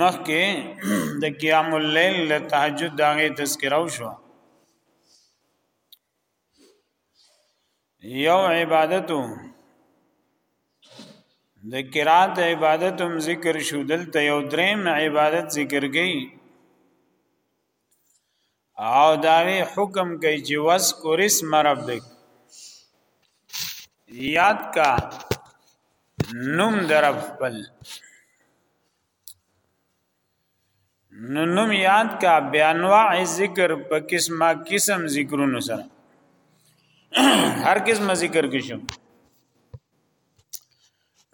مخکې د قیام الليل د تهجد دغه تذکرو شو یو عبادتو د قرات عبادت هم ذکر شو دلته یو دریم عبادت ذکر گئی او داوی حکم کوي چې وذکر اسم ربک یاد کا نوم درب خپل نو نوم یاد کا بیانواع ذکر په قسمه قسم ذکرونو سره هر قسمه ذکر کې شو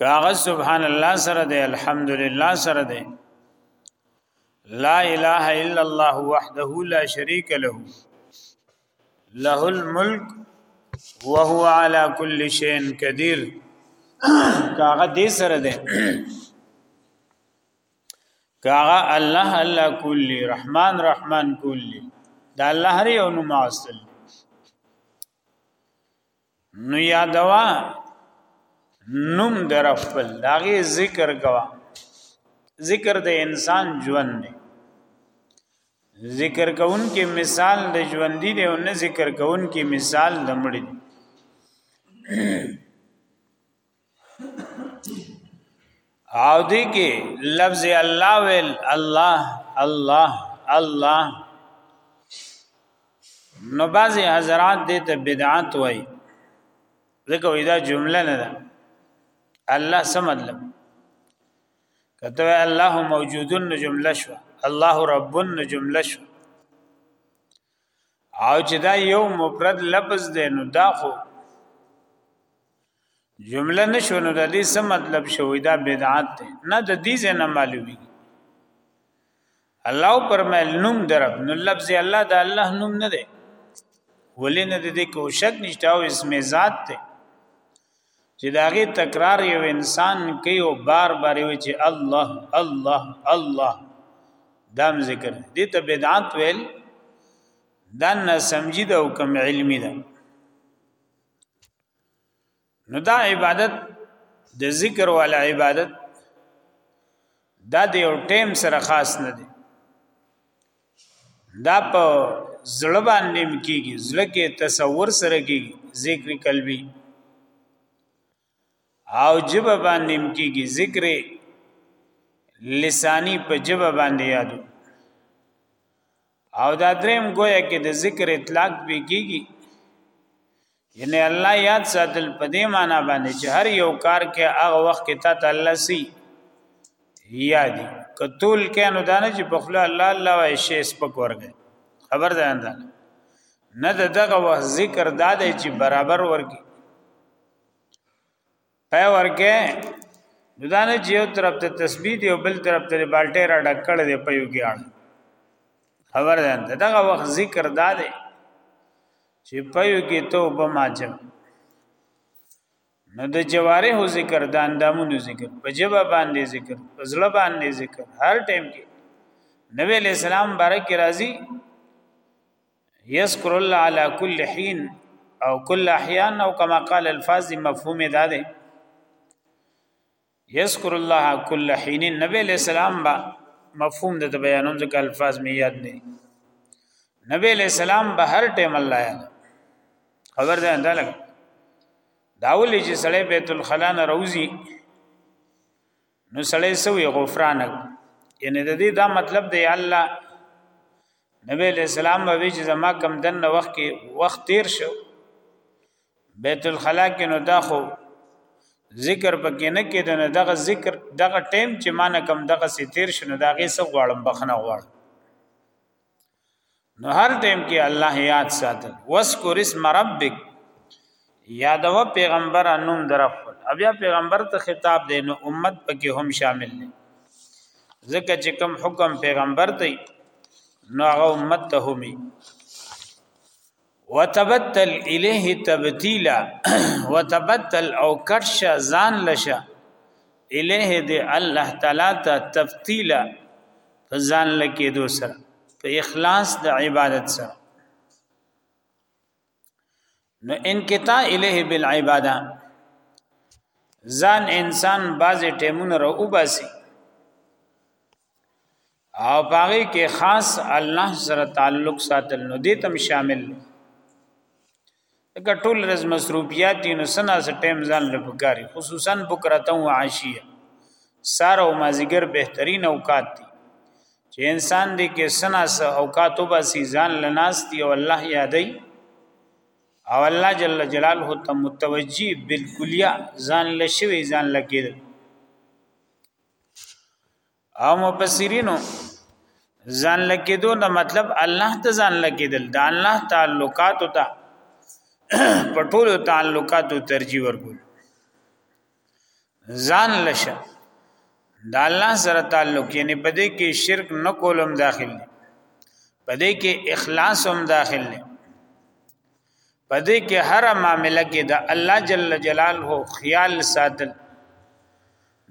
کاغذ سبحان الله سره دی الحمدلله سره دی لا اله الا الله وحده لا شريك له له الملك وهو على كل شيء قدير کاغه دې سره ده کاغه الله الله کلی رحمان رحمان کلی دا الله هر یو نوم اصل نو یادوا نوم در خپل داغه ذکر کوا ذکر د انسان ژوند دی ذکر کون کې مثال د ژوندۍ دی او نه ذکر کون کې مثال د مړ دی او دی کې لفظ الله ویل الله الله الله نو بعضی حضرات دې ته بدعت وای ځکه وای دا جمله نه ده الله څه مطلب کته الله موجودن جمله شو الله ربن جمله شو او چې دا یو مفرد لفظ دی نو دا خو جمله نشو نو د دې څه مطلب شوی دا بدعت دی نه د دې نه معلومي الله پرمل نوم درب نو لفظ الله د الله نوم نه دی ولې نه دې کو شک نشته او اسم ذات دی چې داغه تکرار یو انسان کوي او بار بار وي چې الله الله الله دام ذکر دې ته بدعت ویل دا نه سمجید او کم علمی ده نو دا عبادت د ذکر والا عبادت دا د یو ټیم سره خاص نه دی دا په زړه باندې کیږي زړه کې تصور سره کیږي ذکر قلبي او جب باندې کیږي ذکر لسانی په جب باندې یادو او دا دریم گویا کې د ذکر اطلاق به کیږي یعنی الله یاد ساتل په دې معنی باندې چې هر یو کار کې هغه وخت کې ته الله سي یادي کتول کې نو دانه چې په خله الله الله وای شي سپک ورګي خبر ده انده نه دغه وخت ذکر داده چې برابر ورګي پای ورکه نو دا نه چې یو طرف ته تسبیح دی او بل طرف ته بالټه را ډکړ دی په یو کې خبر ده دغه وخت ذکر دا دی چې په یو کې توبه ماجب نو د جوارح ذکر د اندامونو ذکر په جبه باندې ذکر په زړه باندې ذکر هر ټیم کې نبی علیہ السلام بارک راضی یذکر الله علی کل حین او کل احیان او کما قال الفاظ مفهوم دا ده یذکر الله کل حین نبی علیہ السلام با مفهوم د بیانوم ځکه الفاظ می یاد نه نبی علیہ السلام به هر ټیم الله یاد خبر ده انده لګ داول چې سړی بیت الخلا نه روزي نو سړی سوی غفرانک یعنی د دې دا مطلب دی الله نبی علیہ السلام وی چې زما کم دن وخت کې وخت تیر شو بیت الخلا کې نو دا خو ذکر پکې نه کېد نه دغه ذکر دغه ټیم چې مان کم دغه سي تیر شنو دغه سب غواړم بخنه غواړم نو هر ټیم کې الله یاد ساته واسکر اسم ربک یادو پیغمبر انوم درخل بیا پیغمبر ته خطاب دی نو امت پکې هم شامل دی ځکه چې کوم حکم پیغمبر دی نو هغه امت ته همي وتبتل الیه تبتیلا وتبتل او کټش ځان لشه الیه دی الله تعالی ته تبتیلا ځان لکې دو سره په اخلاص د عبادت سره نو انقطاع الیه بالعباده ځان انسان بعضی ټیمونه را وباسي او باغی کې خاص الله سره تعلق ساتل نو دې تم شامل دغه ټول رز مصروفیات نو سنا سره ټیم ځان لپاره خصوصا بکره او عشیه سار او مازیګر بهترین اوقات دي چې انسان دې کې سنا سره اوقات وباسي ځان لناستي او الله یادای او الله جل جلاله ته متوجی بالکلیه ځان لشوي ځان لکېدل او مفسرینو ځان لکیدو نه مطلب الله ته ځان لکیدل د الله تعلقات ته په ټولو تعلقاتو ترجیح ورکول ځان لشه د الله سره تعلق یعنی په دې کې شرک نه کولم داخل دی په دې کې اخلاص هم داخل دی پدې کې هر معاملې کې د الله جل جلاله خیال ساتل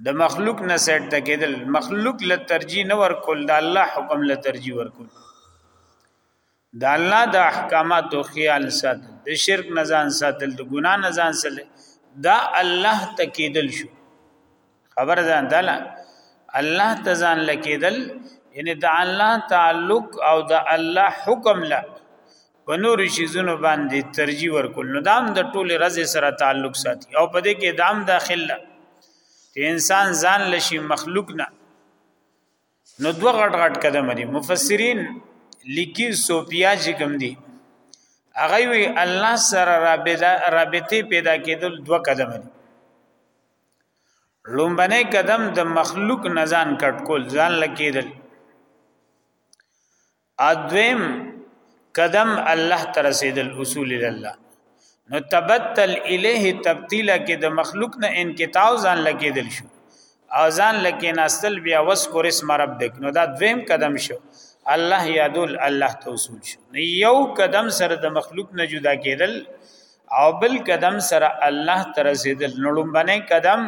د مخلوق نه سیټ ته کېدل مخلوق له ترجیح نه ورکول د الله حکم له ترجیح ورکول د الله د احکامات او خیال ساتل د شرک نه ځان ساتل د ګنا نه ځان ساتل دا الله تکیدل شو خبر ځان دل الله تزان لکیدل یعنی د الله تعلق او د الله حکم لا په نور شیزونو باندې ترجیح ورکول نو دام د ټوله رز سره تعلق ساتي او په دې کې دام داخله چې انسان ځان لشي مخلوق نه نو دوه غټ غټ قدم دي مفسرین لیکي سوپیا چې کوم دي هغه وی الله سره رابطه پیدا کېدل دوه قدم دي لومبنه قدم د مخلوق نزان کټ کول ځان لکیدل ادویم قدم الله تر رسیدل اصول الله نو تبتل الیه تبتیلا کې د مخلوق نه انقطاع ځان لکیدل شو او ځان لکې ناستل بیا وس کور اسم ربک نو دا دویم قدم شو الله یادول الله توسول شو یو قدم سره د مخلوق نه جدا کېدل او بل قدم سره الله تر رسیدل نو لومبنه قدم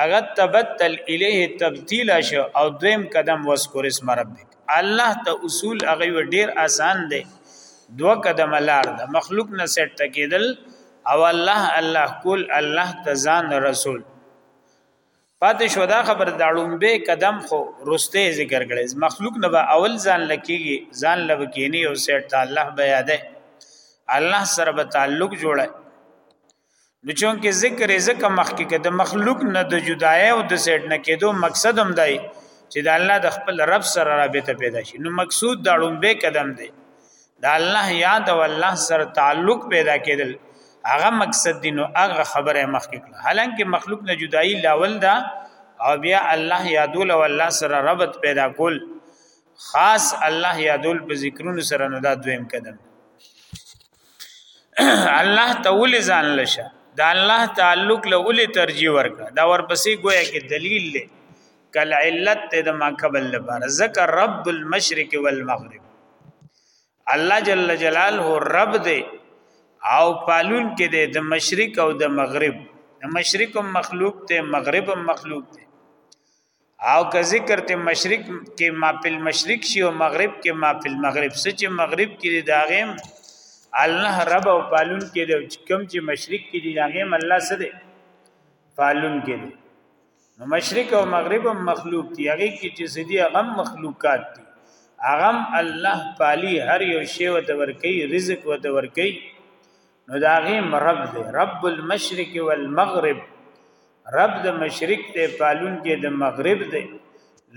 هغه تبتل الیه تبتیل شو او دویم قدم وذکر اسم ربک الله ته اصول هغه ډیر آسان دی دو قدم لار ده مخلوق نه سټ کېدل او الله الله کول الله تزان رسول پاتې شو دا خبر د اړومبه قدم خو رسته ذکر کړي مخلوق نه به اول ځان لکېږي ځان لب کېنی او سیټ ته الله به یاده الله سره به تعلق جوړه نو چون کې ذکر زکه مخکې کې د مخلوق نه د جدای او د سیټ نه کېدو مقصد هم دی چې د الله د خپل رب سره رابطه پیدا شي نو مقصود د اړومبه قدم دی د الله یاد او الله سره تعلق پیدا کېدل هغه مقصد دی نو هغه خبره مخکې کړه حالانکه مخلوق نه جدائی لاول دا او بیا الله یادول او الله سره ربط پیدا کول خاص الله یادول په ذکرونو سره نو دا دویم قدم الله تول ځان لشه دا الله تعلق له ولې ترجیح ورکړه دا ورپسې گویا کې دلیل دی کل علت ته د ما قبل لپاره ذکر رب المشرق والمغرب الله جل جلاله رب دی او پالون کې دی د مشرق او د مغرب د مشرق هم مخلوق ته مغرب هم مخلوق ته او که ذکر ته مشرق کې ما په مشرق شي او مغرب کې ما په مغرب سچ مغرب کې دی داغم الله رب او پالون کې دی کوم چې مشرق کې دی داغم الله سره پالون کې دی نو مشرق او مغرب هم مخلوق دي هغه کې چې سدي هغه مخلوقات دي هغه الله پالي هر یو شی او د ورکی رزق او د ورکی نو دا غي رب دی رب المشرق والمغرب رب د مشرق ته پالون کې د مغرب دی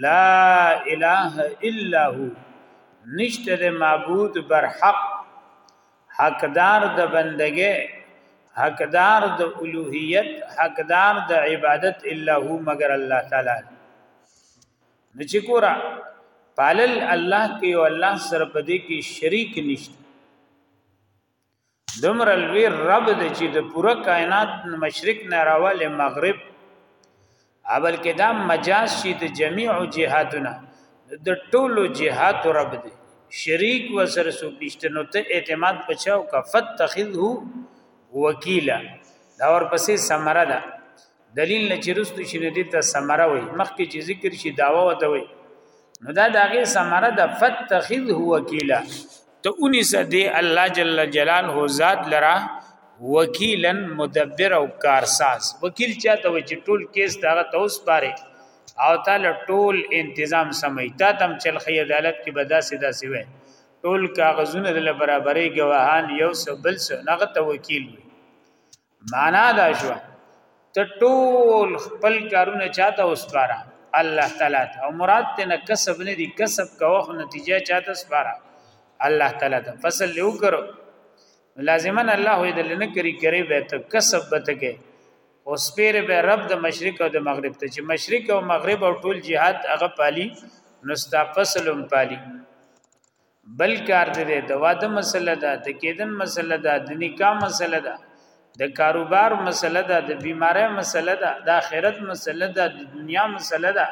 لا اله الا هو نشته د معبود بر حق حقدار د بندګې حقدار د الوهیت حقدار د عبادت الا هو مگر الله تعالی نو چې کورا پالل الله کې او الله سره په دې کې شریک نشته دمر الوی رب د چې د پوره کائنات مشرق نه راواله مغرب اول کې دا مجاز شي د جميع جهاتونه د ټولو جهات رب دی شریک و سره سو نشته نو ته اعتماد بچاو کا فتخذه وکیلا دا ور پسې سمره ده دلیل نه چرستو شي نه دي ته سمره وي مخکې چې ذکر شي داوا وته وي نو دا داغه سمره ده فتخذه وکیلا ته اونیس دی الله جل جلاله ذات لرا وکیلا مدبر او کارساز وکیل چاته و چې ټول کیس دغه توس پاره او تعالی ټول تنظیم سمې تا تم چل خی عدالت کې بدا سیدا سی وې ټول کاغذونه د برابرې گواهان یو سو بل سو نغه ته وکیل وي معنا دا شو ته ټول خپل کارونه چاته وسپاره الله تعالی ته او مراد ته نه کسب نه دي کسب کوه نتیجه چاته وسپاره الله تعالی ته فصل لیو کرو لازما الله دې لنه کری کرے به ته کسب به ته کې او سپیر به رب د مشرق او د مغرب ته چې مشرق او مغرب او ټول جهاد هغه پالي نو ستا فصلم پالي بل کار دی د واده مسله ده د کېدن مسله ده د نکاح مسله ده د کاروبار مسله ده د بیماری مسله ده د آخرت مسله ده د دنیا مسله ده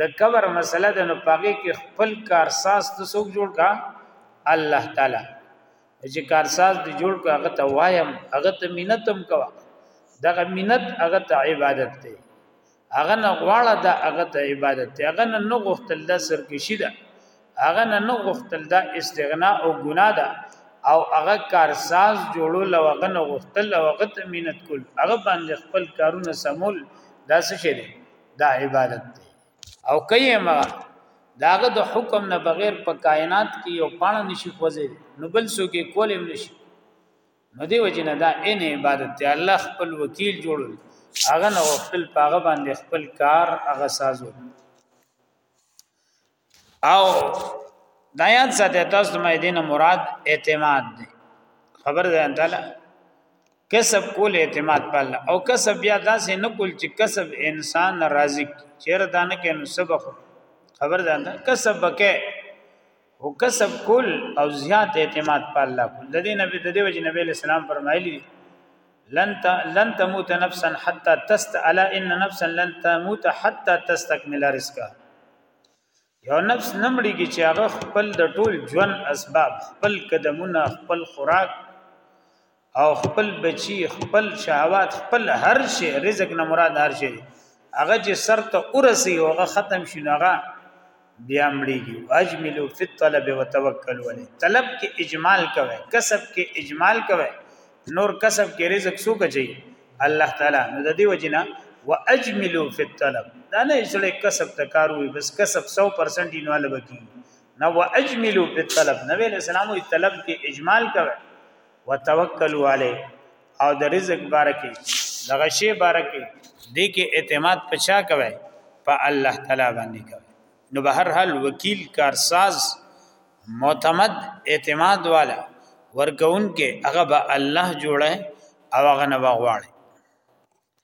د قبر مسله ده نو پاګه کې خپل کارساز ته څوک جوړ کا الله تعالی چې کارساز دی جوړ کا هغه ته وایم هغه ته مينتم کوا دغه مينت هغه ته عبادت دی هغه نه غواړه دا هغه ته عبادت دی هغه نه غوښتل دا سرکشي ده هغه نه غوښتل دا استغنا او ګناه ده او هغه کارساز جوړول او هغه نه غوښتل او هغه ته مينت کول هغه باندې خپل کارونه سمول دا څه شي دی دا عبادت دی او کایې ما داغه د حکم نه بغیر په کائنات کې یو پاڼه نشي خوځي نو بل څوک یې کول هم نشي نو دی وجنه دا ان عبادت دی الله خپل وکیل جوړول هغه نو خپل پاغه باندې خپل کار هغه سازو او دایات ساته تاسو مې دینه مراد اعتماد دی خبر ده تعالی کسب کول اعتماد په الله او کسب بیا داسې نه کول چې کسب انسان رازق چیر دانه کې نو سبق خبر ده کسب بکې او کسب کول او زیات اعتماد په الله کول د دې نبی د دې وجه نبی له سلام فرمایلی لن ت... لن تموت نفسا حتى تست الا ان نفسا لن تموت حتى تستكمل رزقها یو نفس نمړي کې چې هغه خپل د ټول ژوند اسباب خپل قدمونه خپل خوراک او خپل بچی خپل شهوات خپل هر شی رزق نه مراد هر شی هغه چې سر ته ورسی هغه ختم شي هغه بیا مړیږي اجملو فی الطلب وتوکل علی طلب کې اجمال کوي کسب کې اجمال کوي نور کسب کې رزق سو کوي الله تعالی نو د دې وجنه واجملو فی الطلب دا نه سړی کسب ته کاروي بس کسب 100% نه لبکی نو واجملو فی الطلب نبی اسلام وی طلب کې اجمال کوي وتوکلوا علی او د رزق بارکه دغه شی بارکه دې کې اعتماد پچا کوي په الله تعالی باندې کوي نو به هر حال وکیل کارساز معتمد اعتماد والا ورکون کې هغه به الله جوړه او هغه نه بغواړي